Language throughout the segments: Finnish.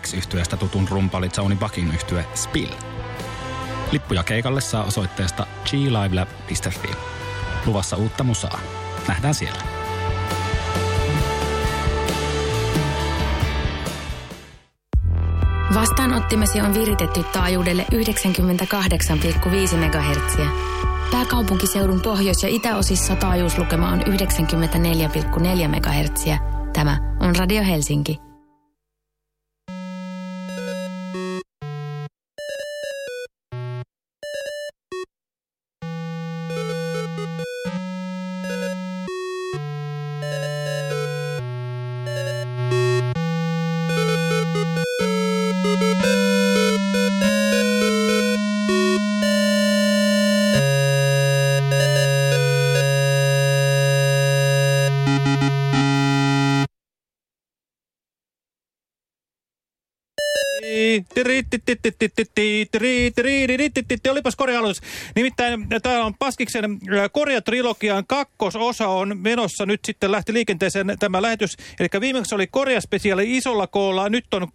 x yhtyeestä tutun rumpali Johnny Bucking yhtye Spill. Lippuja keikalle saa osoitteesta glively.fi. Luvassa uutta musaa. Nähdään siellä. Vastaanottimesi on viritetty taajuudelle 98,5 MHz. Pääkaupunkiseudun pohjois- ja itäosissa taajuuslukema on 94,4 MHz. Tämä on Radio Helsinki. Olipas Korea-aloitus. Nimittäin täällä on Paskiksen Korea-trilogian kakkososa on menossa. Nyt sitten lähti liikenteeseen tämä lähetys. Eli viimeksi oli Korea-spesiaali isolla koolla. Nyt on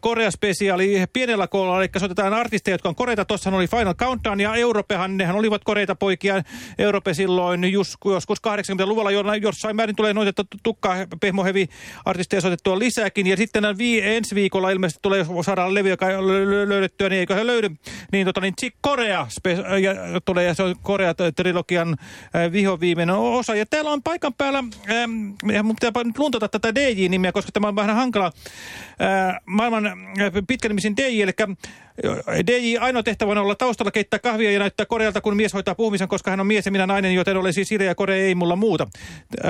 Korea-spesiaali pienellä koolla. Eli soitetaan artisteja, jotka on Koreita. Tuossa oli Final Countdown ja Europehan. Nehän olivat Koreita poikia. Europe silloin joskus 80-luvulla jossain määrin tulee noita tukkaa pehmohevi artisteja soitettua lisääkin. Ja sitten ensi viikolla ilmeisesti tulee saada levy, joka löydettyä, niin eikö he löydy. Niin, tota, niin Korea ja, tulee, ja se on Korea-trilogian äh, vihoviimeinen osa. Ja täällä on paikan päällä, ähm, mun pitää nyt luntata tätä DJ-nimiä, koska tämä on vähän hankala äh, maailman äh, pitkänimisin DJ, eli DJ ainoa tehtävä on olla taustalla keittää kahvia ja näyttää Korealta, kun mies hoitaa puhumisen, koska hän on mies ja minä nainen, joten olen siis Sire ja Kore ei mulla muuta.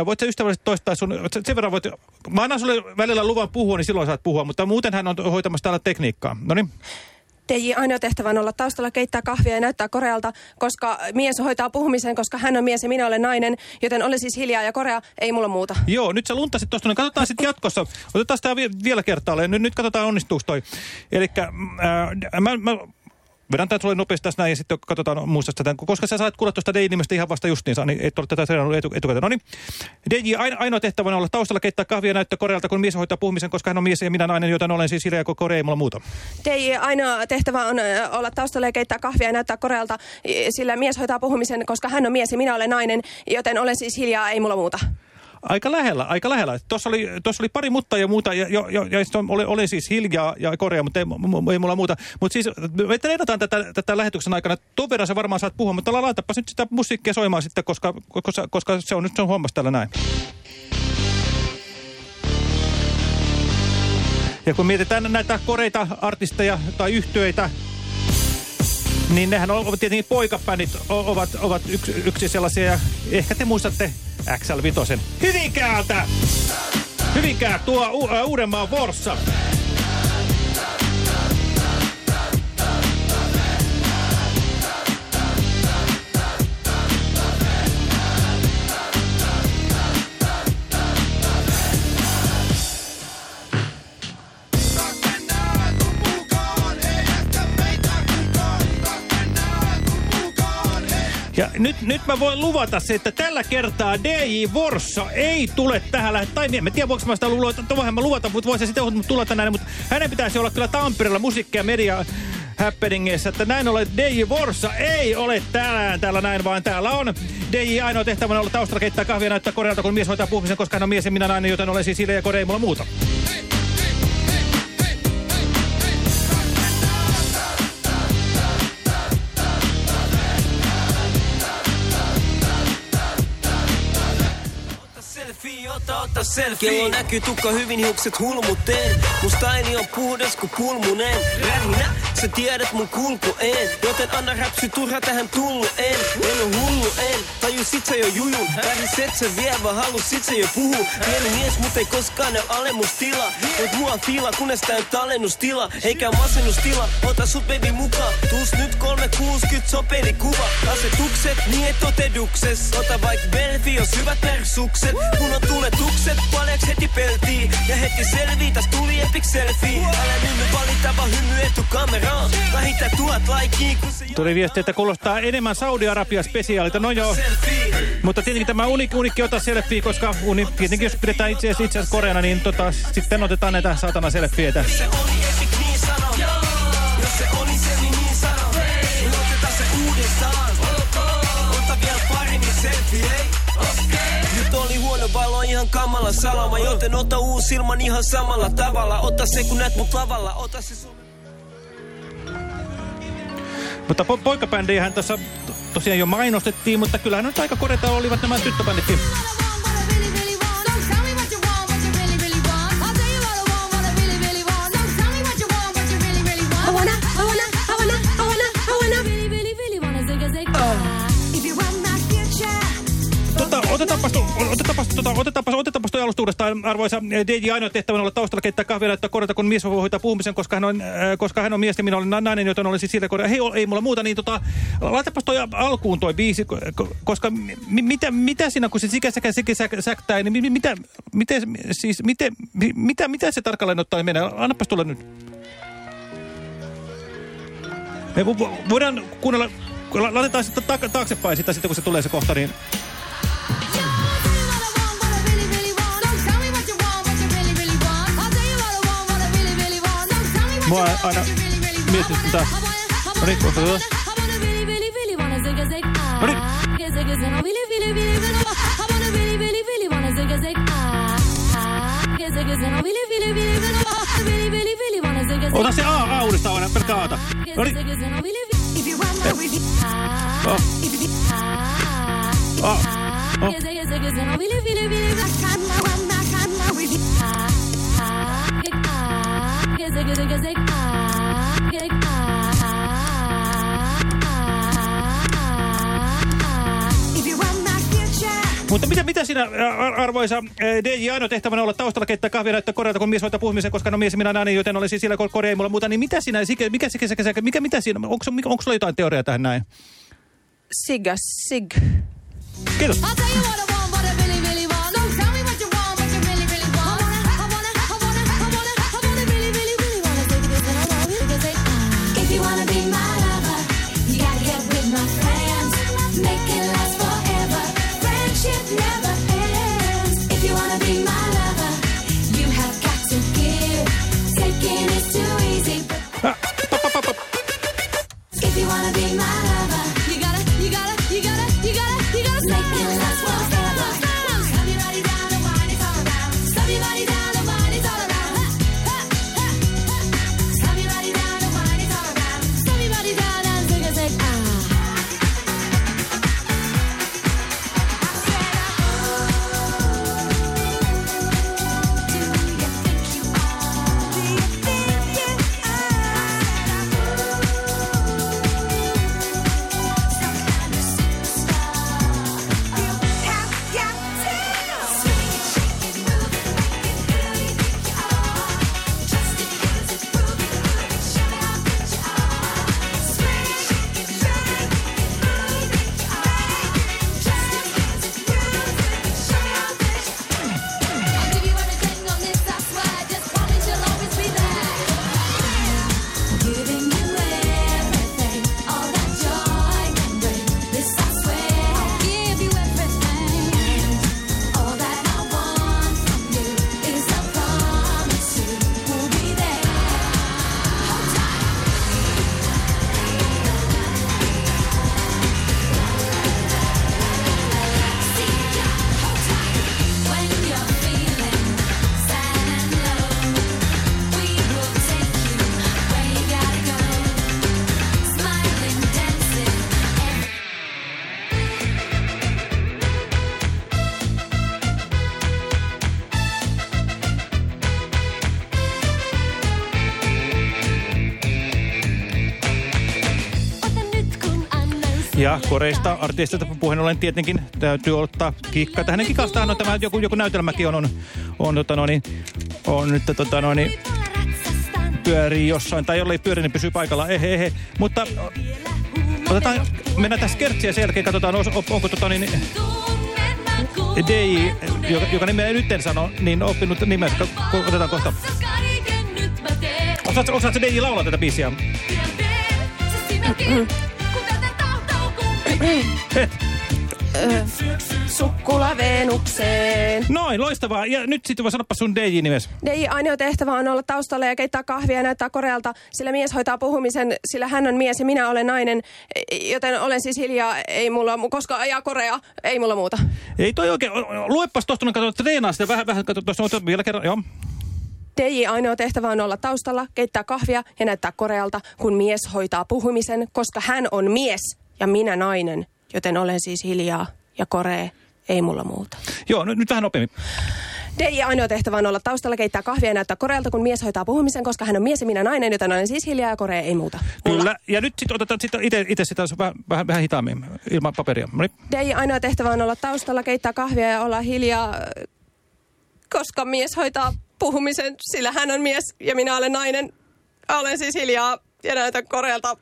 Voit ystävällisesti toistaa sun, sen verran voit, mä annan sulle välillä luvan puhua, niin silloin saat puhua, mutta muuten hän on hoitamassa täällä tekniikkaa. No niin. DJ ainoa tehtävä on olla taustalla, keittää kahvia ja näyttää Korealta, koska mies hoitaa puhumisen, koska hän on mies ja minä olen nainen, joten ole siis hiljaa ja Korea ei mulla muuta. Joo, nyt sä luntasit tuosta, niin katsotaan sitten jatkossa. Otetaan tämä vielä kertaalleen. Nyt, nyt katsotaan onnistuuko toi. Eli äh, mä, mä Vedän tämän sulle nopeasti tässä näin ja sitten katsotaan muista tätä. Koska sä saat kuulla tuosta DJ-nimestä ihan vasta justiinsa, niin et ole tätä seurannut etu, etukäteen. No niin, DJ ainoa tehtävä on olla taustalla keittää kahvia näyttää Korealta, kun mies hoitaa puhumisen, koska hän on mies ja minä nainen, joten olen siis Hilja ja Kore ei mulla muuta. DJ ainoa tehtävä on olla taustalla ja keittää kahvia ja näyttää Korealta, sillä mies hoitaa puhumisen, koska hän on mies ja minä olen nainen, joten olen siis hiljaa, ei mulla muuta. Aika lähellä, aika lähellä. Tuossa oli, tuossa oli pari mutta ja muuta, ja, ja, ja, ja oli, oli siis hiljaa ja korea, mutta ei, ei mulla muuta. Mutta siis me treenataan tätä, tätä lähetyksen aikana. Tuon verran sä varmaan saat puhua, mutta laitapas nyt sitä musiikkia soimaan sitten, koska, koska, koska se on nyt se on hommassa täällä näin. Ja kun mietitään näitä koreita artisteja tai yhtyeitä, niin nehän ovat tietenkin poikabändit ovat, ovat yksi, yksi sellaisia, ja ehkä te muistatte XL5. Hyvinkäältä! Hyvinkää tuo U Uudenmaan Vorssa. Ja nyt, nyt mä voin luvata se, että tällä kertaa DJ Vorsa ei tule tähän lähet. Tai en tiedä, voinko mä sitä luvata, voinhan mä luvata, mutta voisin sitten tulla tänään. Mutta hänen pitäisi olla kyllä Tampereella musiikki- ja media happeningissä, että näin ollen DJ Vorsa ei ole täällä, täällä näin, vaan täällä on DJ ainoa tehtävänä olla taustalla keittää kahvia näyttää Korealta, kun mies hoitaa puhumisen, koska hän on mies ja minä nainen, joten olen siis ja Kore ei mulla muuta. Selfie. Kello näkyy tukka hyvin, hiukset hulmuteen. Mun staili on puhdas kuin pulmunen. Rähinä, sä tiedät mun kulkueen. Joten anna räpsy turha tähän tullu en. En on hullu en, taju sit sä jo jujun. Vähiset sä vie, vaan halus sit sä jo puhu. Pieni mies, mut ei koskaan ne alemmustila. Voit mua fiila, kunnes tää on tallennustila. Eikä masennustila, ota sut baby mukaan. Tuus nyt 360 sopeli kuva. Asetukset, niin et totedukses. Ota vaik belfi, jos hyvät persukset. Kun on tuletukset Lapset paljaksi heti peltii ja heti selvii, täs tuli epic selfie. Älä nyt valita vaan hymy etukameraan. Vähintään tuhat laikkiin, kun se... Tuli viesti, että kuulostaa enemmän Saudi-Arabia spesiaalita. No joo. Mutta tietenkin tämä unikki, unikki ota selfie, koska uni, tietenkin jos pidetään itse asiassa, itse asiassa koreana, niin tota, sitten otetaan näitä saatana selfieitä. Valo, ihan kamala salama. Joten ota uusi ilman ihan samalla tavalla. Ota se kun näet mut lavalla. Ota se sun... Mutta po poikabändejähän tässä to tosiaan jo mainostettiin, mutta kyllähän nyt aika korjata olivat nämä tyttöbänditkin. Otetaanpas, otetaanpas, tota, otetaanpas, otetaanpas toi alusta uudestaan, arvoisa eh, DJ, ainoa tehtävän olla taustalla keittää kahvia näyttää korjata, kun mies voi hoitaa puhumisen, koska hän on, äh, koska hän on mies ja minä olen na- nainen, joten olisi siitä korjata. Hei, ei mulla muuta, niin tota, laitapas toi alkuun toi biisi, ko- ko- koska mi, mitä, mitä siinä, kun se sikä säkä sikä säkä säktää, niin mi, mitä, miten, siis, miten, mi, mitä, mitä se tarkalleen ottaa menee? Annapas tulla nyt. Me vo- vo- voidaan kuunnella, la- laitetaan sitten ta taaksepäin sitä sitten, kun se tulee se kohta, niin... Mua aina mietityttää. No niin, tulla. No niin. Ota se A, A uudestaan aina, pelkkä Aata. No niin. Oh. Oh. Oh. Mutta mitä, mitä siinä, ar arvoisa DJ, ainoa tehtävänä olla taustalla keittää kahvia näyttää korjata, kun mies hoitaa puhumisen, koska no mies minä nainen, joten olisi siellä korja ei mulla muuta. Niin mitä siinä, mikä, mikä, mikä, mikä, mitä siinä, onko, onko, onko sulla jotain teoriaa tähän näin? Siga, sig. Kiitos. Ja koreista artisteista puheen ollen tietenkin täytyy ottaa kikka. Tähän kikastaan on tämä joku, joku näytelmäkin on, on, on, tota noin, on nyt tota noin, pyörii jossain, tai jollei pyöri, niin pysyy paikalla, ehe, ehe. Mutta otetaan, mennään tässä kertsiä sen jälkeen, katsotaan, onko tota niin, DJ, joka, joka nimeä nyt en sano, niin oppinut nimensä, otetaan kohta. Osaatko, osaatko DJ laulaa tätä biisiä? Et. Ö, sukkula Venukseen. Noin, loistavaa. Ja nyt sitten voi sanoppa sun DJ-nimes. DJ ainoa tehtävä on olla taustalla ja keittää kahvia ja näyttää korealta, sillä mies hoitaa puhumisen, sillä hän on mies ja minä olen nainen, joten olen siis hiljaa, ei mulla, mu- koska ajaa korea, ei mulla muuta. Ei toi oikein, luepas tosta, no katso, treenaa sitä vähän, vähän, katso tuossa, ota vielä kerran, joo. DJ ainoa tehtävä on olla taustalla, keittää kahvia ja näyttää korealta, kun mies hoitaa puhumisen, koska hän on mies ja minä nainen, joten olen siis hiljaa ja koree, ei mulla muuta. Joo, nyt, nyt vähän nopeammin. DJ ainoa tehtävä on olla taustalla, keittää kahvia ja näyttää korealta, kun mies hoitaa puhumisen, koska hän on mies ja minä nainen, joten olen siis hiljaa ja koree, ei muuta. Mulla. Kyllä, ja nyt sitten otetaan sit itse, itse sitä vähän, vähän, vähän hitaammin, ilman paperia. No niin. DJ ainoa tehtävä on olla taustalla, keittää kahvia ja olla hiljaa, koska mies hoitaa puhumisen, sillä hän on mies ja minä olen nainen. Olen siis hiljaa ja näytän korealta.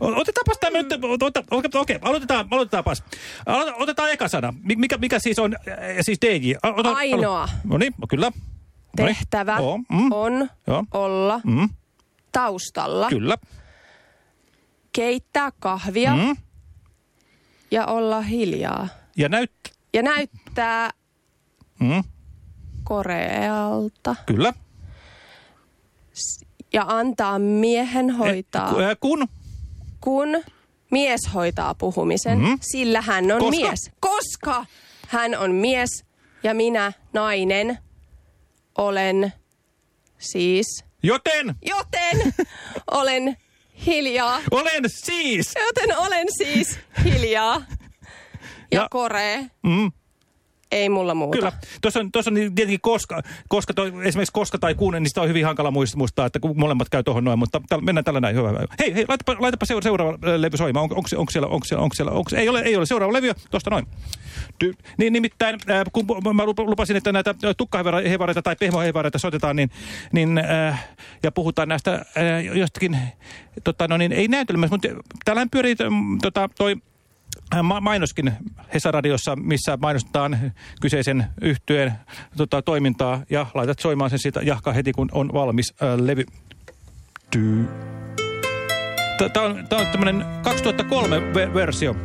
Otetaanpas tämä nyt, ota- okei, aloitetaan, aloitetaanpas. Alo- Otetaan eka sana. Mi- Mikä, mikä siis on, äh, siis DJ? Ota, Ainoa. No niin, kyllä. Noniin. Tehtävä mm, on Joo. olla mm, taustalla, kyllä. keittää kahvia Mm. ja olla hiljaa. Ja näyt... Ja näyttää Mm, korealta kyllä. ja antaa miehen hoitaa. Eh, ku- äh, kun? Kun mies hoitaa puhumisen, Mhm. sillä hän on Koska? mies. Koska hän on mies ja minä nainen olen siis, Joten joten olen hiljaa, olen siis... joten olen siis hiljaa ja, Ja- ja koree. Mm, Ei mulla muuta. Kyllä. Tuossa on, tuossa on niin tietenkin koska, koska toi, esimerkiksi koska tai kun, niin sitä on hyvin hankala muist- muistaa, että kun molemmat käy tuohon noin, mutta täl, mennään tällä näin. Hyvä, hyvä. Hei, hei, laitapa, laitapa seura- seuraava äh, levy soimaan. Onko, onko, onko siellä, onko siellä, onko siellä, onko, ei ole, ei ole seuraava levy, tuosta noin. Ty, niin nimittäin, äh, kun mä lup- lupasin, että näitä tukkahevareita tai pehmohevareita soitetaan, niin, niin äh, ja puhutaan näistä äh, jostakin, tota, no niin, ei näytelmässä, mutta täällähän pyörii mm, tota, toi mainoskin Hesaradiossa, missä mainostetaan kyseisen yhtyeen tota, toimintaa ja laitat soimaan sen siitä jahka heti, kun on valmis ää, levy. Tyy. Tämä on, tää on tämmöinen 2003 ve- versio.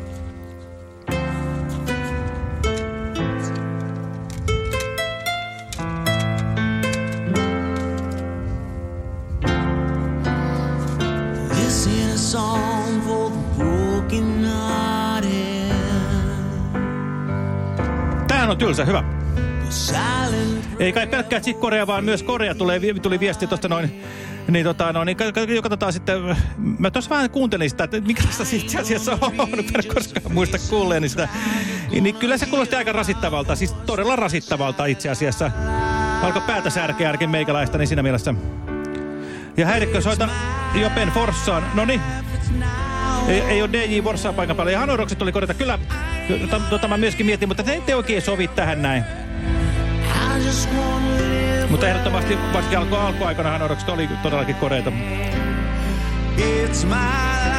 This is a song on tylsä, hyvä. Ei kai pelkkää sit Korea, vaan myös Korea tulee, tuli viesti tuosta noin. Niin, tota, no, niin ka- ka- katsotaan sitten, mä tuossa vähän kuuntelin sitä, että mikä se itse asiassa on, en koskaan muista kuulleeni sitä. Niin kyllä se kuulosti aika rasittavalta, siis todella rasittavalta itse asiassa. Alkoi päätä särkeä ainakin meikäläistä, niin siinä mielessä. Ja häirikkö soita Jopen Forssaan. No niin. Ei, ei ole DJ Forssaan paikan päällä. Ja Hanorokset tuli korjata. Kyllä, tota, tota mä myöskin mietin, mutta ne ei oikein sovi tähän näin. Mutta ehdottomasti varsinkin alku, alkuaikana Hanorokset oli todellakin koreita. It's my life.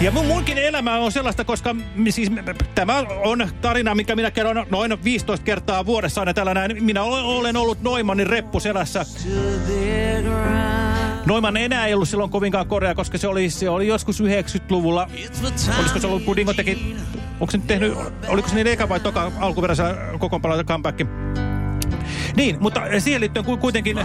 Ja mun munkin elämä on sellaista, koska siis, tämä on tarina, mikä minä kerron noin 15 kertaa vuodessa aina tällä näin. Minä olen, ollut Noimanin reppu selässä. To the ground. Noiman enää ei ollut silloin kovinkaan korea, koska se oli, se oli joskus 90-luvulla. It's the time. Olisiko se ollut, kun Dingo teki, onko se nyt tehnyt, oliko se niin eka vai toka alkuperäisellä kokoonpanolla comeback? Niin, mutta siihen liittyen ku- kuitenkin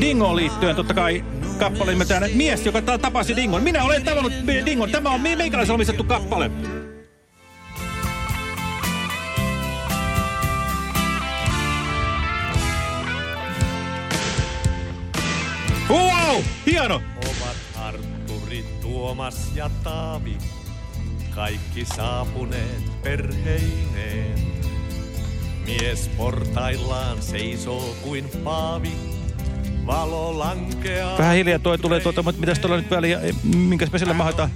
Dingoon liittyen totta kai kappale nimeltään Mies, joka ta tapasi Dingon. Minä olen tavannut Dingon. Tämä on me- meikäläisen omistettu kappale. Wow! Hieno! ovat Arturi, Tuomas ja Taavi, kaikki saapuneet perheineen. Mies portaillaan seisoo kuin paavi, valo lankeaa. Vähän hiljaa toi tulee tuota, mutta mitäs tuolla nyt väliä, minkä spesialle mahdotaan?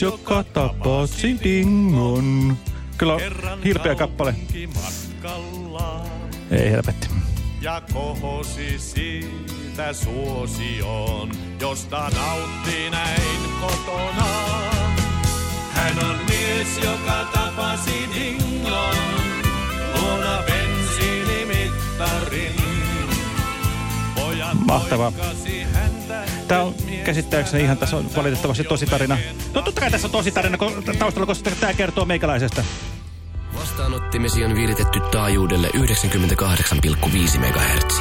Joka tapasi dingon. Kyllä on hirpeä kappale. Ei helvetti. ja kohosi siitä suosioon, josta nautti näin kotona. Hän on mies, joka tapasi dingon. Luona bensiinimittarin. Pojat Mahtavaa. Tämä on käsittääkseni ihan tässä on valitettavasti tositarina. No totta kai tässä on tositarina taustalla, koska tämä kertoo meikäläisestä. Vastaanottimesi on viritetty taajuudelle 98,5 MHz.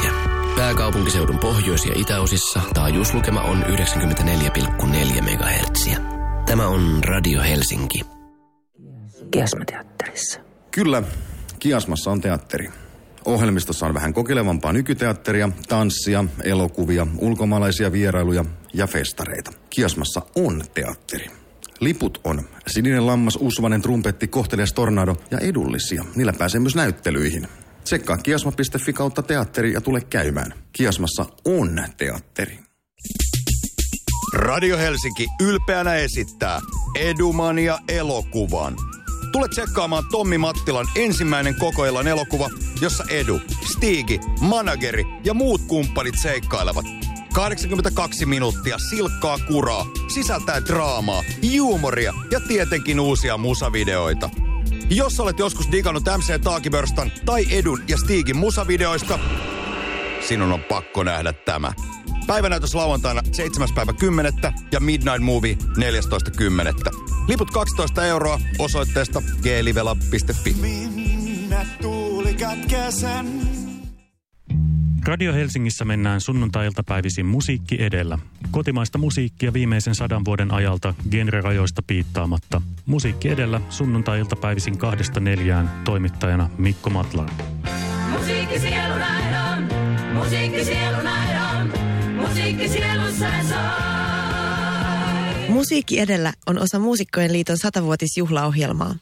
Pääkaupunkiseudun pohjois- ja itäosissa taajuuslukema on 94,4 MHz. Tämä on Radio Helsinki. Kiasmateatterissa. Kyllä, Kiasmassa on teatteri. Ohjelmistossa on vähän kokeilevampaa nykyteatteria, tanssia, elokuvia, ulkomaalaisia vierailuja ja festareita. Kiasmassa on teatteri. Liput on sininen lammas, usvanen trumpetti, kohtelias tornado ja edullisia. Niillä pääsee myös näyttelyihin. Tsekkaa kiasma.fi kautta teatteri ja tule käymään. Kiasmassa on teatteri. Radio Helsinki ylpeänä esittää Edumania elokuvan. Tule tsekkaamaan Tommi Mattilan ensimmäinen kokoellan elokuva, jossa Edu, Stiigi, manageri ja muut kumppanit seikkailevat. 82 minuuttia silkkaa kuraa, sisältää draamaa, juumoria ja tietenkin uusia musavideoita. Jos olet joskus digannut MC Taakibörstan tai Edun ja Stiigin musavideoista, sinun on pakko nähdä tämä. Päivänäytös lauantaina 7. päivä 10. ja Midnight Movie 14.10. Liput 12 euroa osoitteesta glivela.fi. Minä tuulikat kesän. Radio Helsingissä mennään sunnuntai-iltapäivisin musiikki edellä. Kotimaista musiikkia viimeisen sadan vuoden ajalta genrerajoista piittaamatta. Musiikki edellä sunnuntai-iltapäivisin kahdesta neljään toimittajana Mikko Matlar. Musiikki sielun aidon, musiikki sielun aidon, musiikki sielussa soi. Musiikki edellä on osa Muusikkojen liiton satavuotisjuhlaohjelmaa.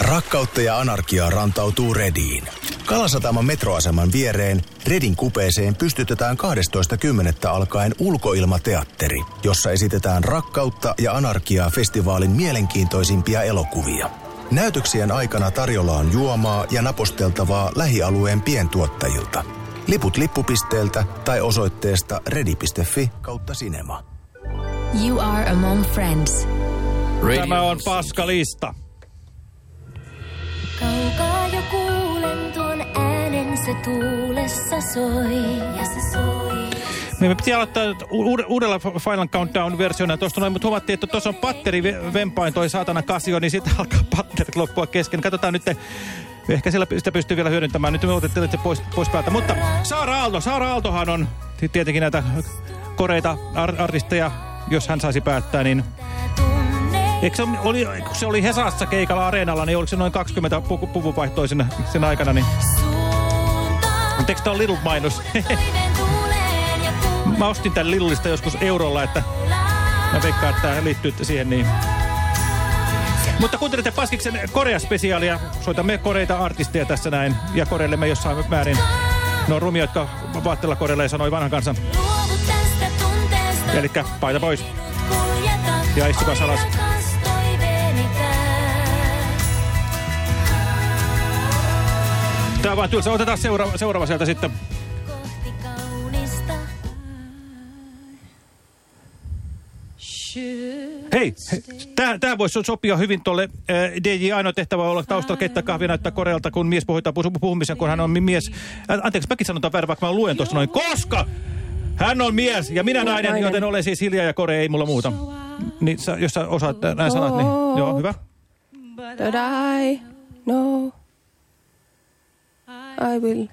Rakkautta ja anarkiaa rantautuu Rediin. Kalasataman metroaseman viereen Redin kupeeseen pystytetään 12.10. alkaen ulkoilmateatteri, jossa esitetään rakkautta ja anarkiaa festivaalin mielenkiintoisimpia elokuvia. Näytöksien aikana tarjolla on juomaa ja naposteltavaa lähialueen pientuottajilta. Liput lippupisteeltä tai osoitteesta redi.fi kautta sinema. You are among friends. Tämä on paskalista. Kaukaa jo kuulen tuon äänen, se tuulessa soi. Ja se soi. Me piti aloittaa uud- uudella Final Countdown-versiona tuosta noin, mutta huomattiin, että tuossa on patteri ve- vempain toi saatana kasio, niin sitten alkaa patterit loppua kesken. Katsotaan nyt, ehkä siellä sitä pystyy vielä hyödyntämään. Nyt me otettiin se pois, pois päältä. Mutta Saara Aalto, Saara Aaltohan on tietenkin näitä koreita ar artisteja, jos hän saisi päättää, niin Eikö se, oli, kun se oli Hesassa keikalla areenalla, niin oliko se noin 20 pu- puvunvaihtoa sen, sen aikana, niin... Eikö tämä ole Little mainos? Mä ostin tämän Littlesta joskus eurolla, että mä veikkaan, että tämä liittyy siihen niin. Mutta kuuntelette Paskiksen Korea-spesiaalia. Soitamme koreita artisteja tässä näin ja koreilemme jossain määrin. No rumia, jotka vaatteella koreille sanoi vanhan kansan. Elikkä paita pois. Ja istukas alas. Rakas toiveenikään. Tää on vaan tylsä. Otetaan seuraava, seuraava sieltä sitten. Hei, hei tää, voisi sopia hyvin tuolle äh, DJ ainoa tehtävä olla taustalla keittää kahvia näyttää Korealta, kun mies puhutaan puhumisen, kun hän on mi- mies. Äh, anteeksi, mäkin sanotaan väärin, vaikka mä luen tuosta noin. Koska hän on mies ja minä nainen, Nainen. joten olen siis hiljaa ja Kore, ei mulla muuta. Niin sä, jos sä osaat nämä sanat, niin joo, hyvä. But I know I will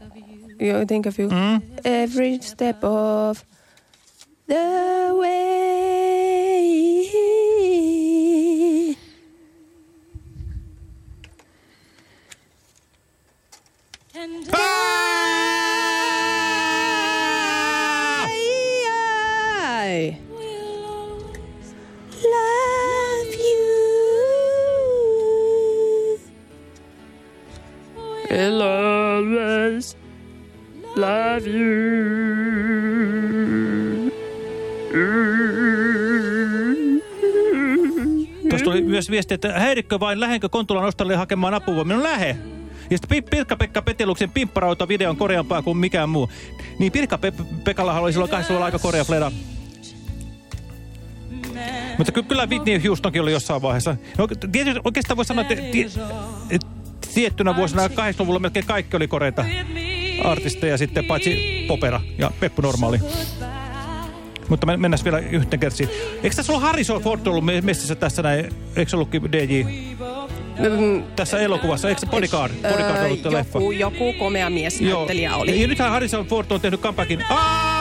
you think of you Mm. every step of the way. I I'll always love you. Tuossa tuli myös viesti, että häirikkö vain lähenkö Kontulan ostalle hakemaan apua. Minun lähe. Ja sitten Pi- Pirkka-Pekka Peteluksen pimpparauta video on koreampaa kuin mikään muu. Niin Pirkka-Pekallahan oli silloin kahdessa aika korea fleda. Mutta ky kyllä Whitney Houstonkin oli jossain vaiheessa. No, tietysti oikeastaan voi sanoa, että tiettynä vuosina 80-luvulla melkein kaikki oli koreita artisteja sitten, paitsi Popera ja Peppu Normaali. Mutta me, mennään vielä yhteen kertsiin. Eikö tässä ollut Harrison Ford ollut me- messissä tässä näin? Eikö ollutkin DJ? Tässä elokuvassa, eikö se Bodyguard? Bodyguard ollut Öö, leffa? joku, joku komea miesnäyttelijä oli. Ja nythän Harrison Ford on tehnyt comebackin. Ai!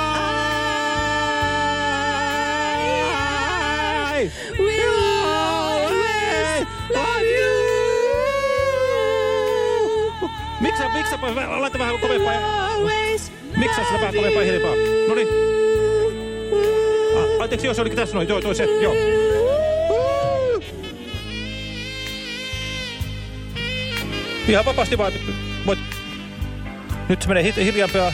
Miksi sä, miksi sä, laita vähän kovempaa. Miksi sä sitä vähän kovempaa ja hiljempaa? Noniin. Ah, anteeksi, joo, se olikin tässä noin. Joo, toi se, joo. Ihan vapaasti vaan. Voit... Nyt se menee hi hiljempaa.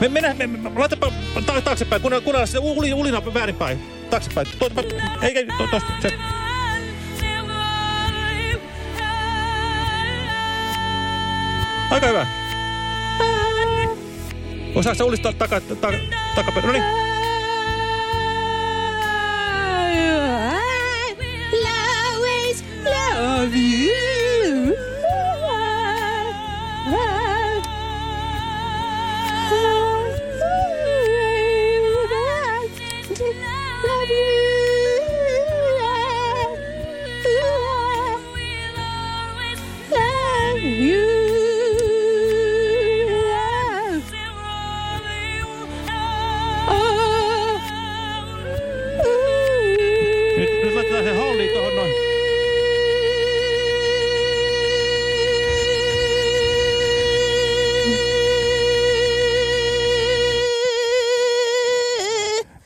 Me, mennään, me, me, laitapa ta taaksepäin, kun kuunnella se uli, ulina väärinpäin. Taaksepäin. To, to, ei, ei, to, tosta, se. Aika hyvä. Osaatko sä ulistaa taka, ta, takaperä? No niin. love you.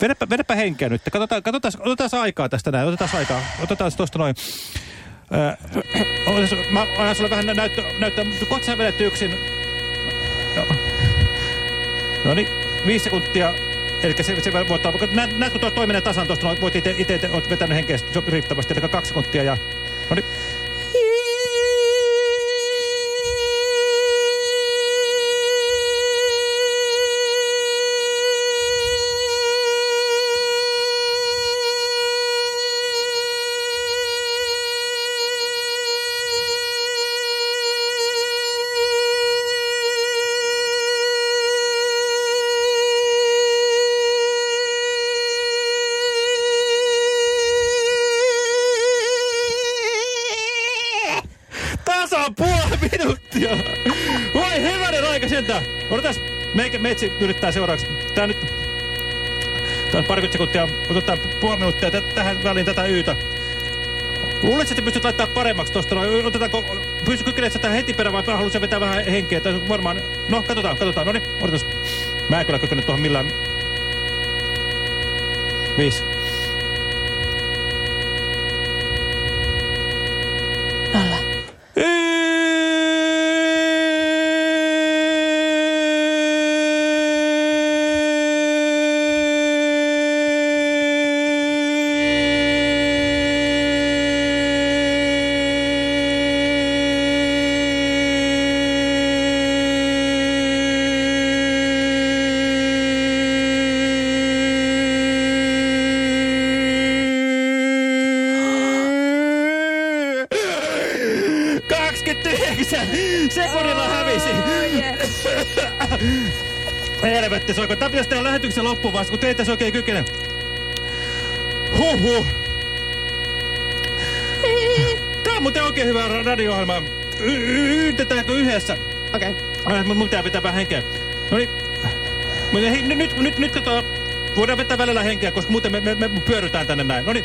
Vedäpä, vedäpä henkeä nyt. Katsotaan, katsotaan, otetaan aikaa tästä näin. Otetaan aikaa. Otetaan tuosta noin. Öö, mä annan sulle vähän näyttää. näyttää. Kohta sä vedät yksin. Joo. No niin, viisi sekuntia. Eli se, se voi ottaa, näet, näetkö tuo toi menee tasan tuosta, voit itse, itse oot vetänyt henkeä riittävästi, eli kaksi sekuntia ja... No niin. Meitsi yrittää seuraavaksi. Tää nyt... On parikymmentä sekuntia. Otetaan puoli minuuttia tä- tähän väliin tätä yytä. Luuletko, että pystyt laittamaan paremmaksi tosta noin? Otetaanko... Pysty kykenemään sitä heti perään vai haluaisin vetää vähän henkeä? Tai varmaan... No, katsotaan, katsotaan. No niin, odotas. Mä en kyllä kykene tuohon millään... Viisi. Sekunnilla hävisi. Helvetti, soiko. Tää pitäisi tehdä lähetyksen loppuun vasta, kun teitä se oikein kykene. Huhhuh. Tää on muuten oikein hyvä ra- radio-ohjelma. Y- y- Yytetäänkö yhdessä? Okei. Okay. Mun pitää pitää vähän henkeä. No niin. Nyt, nyt, nyt, nyt katsotaan. Voidaan vetää välillä henkeä, koska muuten me, me, me pyörytään tänne näin. No niin.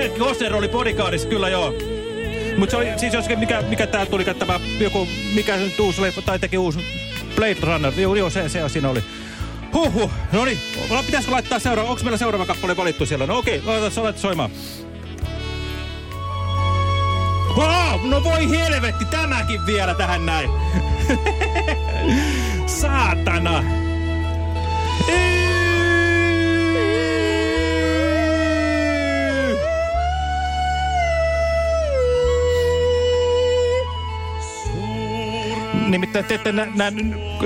Ke- Costner oli bodyguardissa, kyllä joo. Mutta se oli siis joskin, mikä, mikä tää tuli, tämä joku, mikä se nyt uusi leffa, tai teki uusi Blade Runner. Joo, joo se, se siinä oli. Huhhuh, no niin, pitäisikö laittaa seuraava, onko meillä seuraava kappale valittu siellä? No okei, laitetaan laitetaan soimaan. Wow, no voi helvetti, tämäkin vielä tähän näin. Saatana. Nimittäin te ette nä, nä,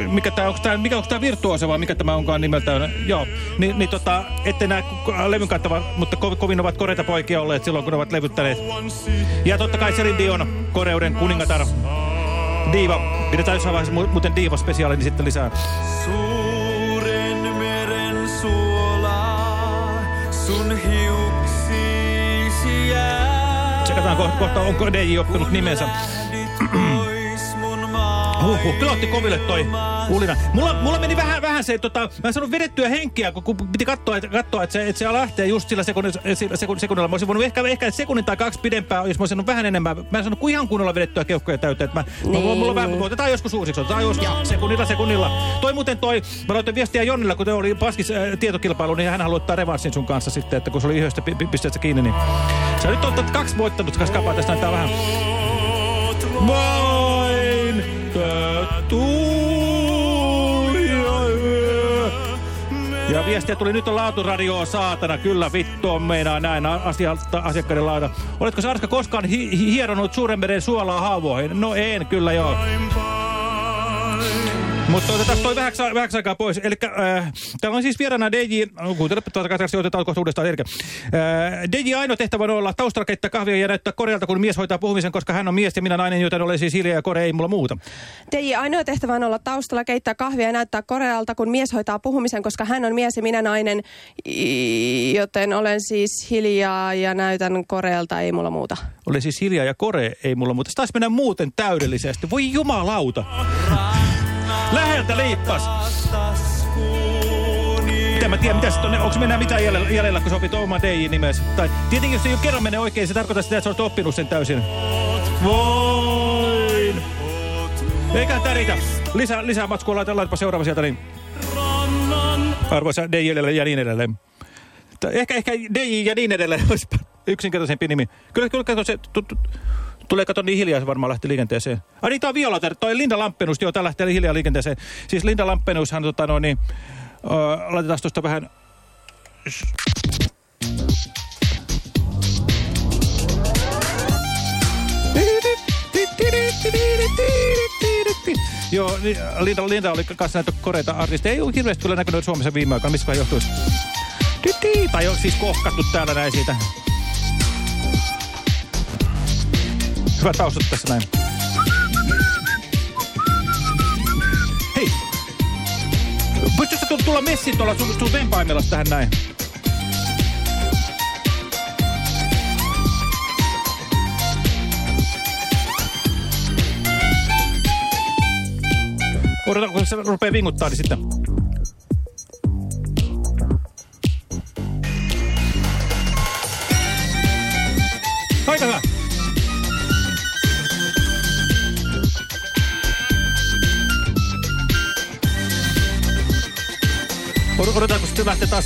mikä tämä onko tämä mikä onko tämä virtuosa vai mikä tämä onkaan nimeltään? Joo, Ni, niin tota, ette näe levyn kattava, mutta kovin, kovin ovat koreita poikia olleet silloin, kun ne ovat levyttäneet. Ja totta kai Celine Dion, koreuden kuningatar. Diiva. Pidetään jossain vaiheessa mu muuten Diiva-spesiaali, niin sitten lisää. Suuren meren suolaa sun hiuksiisi jää. Tsekataan kohta, kohta onko DJ oppinut nimensä. Huhhuh, kyllä otti koville toi ulina. Mulla, mulla meni vähän, vähän se, tota, mä en saanut vedettyä henkiä, kun, kun piti katsoa, että, katsoa, että, se, että se lähtee just sillä sekunnilla. Sillä sekunnilla. Mä olisin voinut ehkä, ehkä sekunnin tai kaksi pidempään, jos mä olisin vähän enemmän. Mä en saanut ihan kunnolla vedettyä keuhkoja täyteen. Mä, niin. mulla, mulla vähän, otetaan joskus uusiksi, otetaan joskus sekunnilla, sekunnilla. Toi muuten toi, mä laitan viestiä Jonnilla, kun te oli paskis äh, tietokilpailu, niin hän haluaa ottaa revanssin sun kanssa sitten, että kun se oli yhdestä pisteestä kiinni, niin sä nyt otat kaksi voittanut, koska kapaa tästä näyttää vähän. Vain ja viestiä tuli, nyt on laaturadioa saatana, kyllä vittu on meinaa näin asialta, asiakkaiden lauta. Oletko Sarska koskaan hi hi hieronut Suurenmeren suolaa haavoihin? No en, kyllä joo. Mutta otetaan toi vähäksi, vähäksi aikaa pois. Eli äh, täällä on siis vieraana DJ, no, kuuntelepa tuota katsotaan, otetaan kohta uudestaan. Eli äh, DJ ainoa tehtävä on olla taustalla keittää kahvia ja näyttää Korealta, kun mies hoitaa puhumisen, koska hän on mies ja minä nainen, joten olen siis hiljaa ja Kore ei mulla muuta. DJ ainoa tehtävä on olla taustalla, keittää kahvia ja näyttää Korealta, kun mies hoitaa puhumisen, koska hän on mies ja minä nainen, joten olen siis hiljaa ja näytän Korealta, ei mulla muuta. Olen siis hiljaa ja Kore ei mulla muuta. Se taisi mennä muuten täydellisesti. Voi jumalauta. Läheltä liippas. Mitä mä tiedän, mitä sitten on, onko mennään mitään jäljellä, jäljellä kun sä opit oman DJ-nimesi? Tai tietenkin, jos ei ole kerran menee oikein, se tarkoittaa sitä, että sä olet oppinut sen täysin. Voin. Eikä tää riitä. Lisää, lisää matskua, laita, laitapa seuraava sieltä, niin. Arvoisa DJ ja niin edelleen. Ehkä, ehkä DJ ja niin edelleen olisi yksinkertaisempi nimi. Kyllä, kyllä, se... Tu, tu, Tulee kato niin hiljaa, se varmaan lähti liikenteeseen. Ai niin, tää on Violater, toi Linda Lamppenus, joo, tää lähtee hiljaa liikenteeseen. Siis Linda Lamppenushan, tota no niin, uh, laitetaan tuosta vähän... Joo, Linda, Linda oli kanssa näitä koreita artisteja. Ei hirveästi kyllä näkynyt Suomessa viime aikoina. Mistä johtuisi? Tai on siis kohkattu täällä näin siitä. Hyvä taustat tässä näin. Hei! Pystytkö tulla messiin tuolla sun, sun vempaimellasi tähän näin? Odotan, kun se rupeaa vinguttaa, niin sitten... Aika hyvä. Odotan, kun sitten lähtee taas,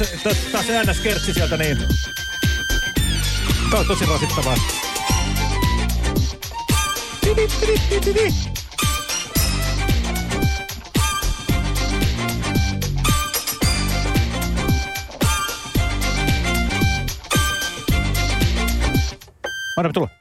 taas se NS-kertsi sieltä, niin... Tämä on tosi rasittavaa. Anna tulla.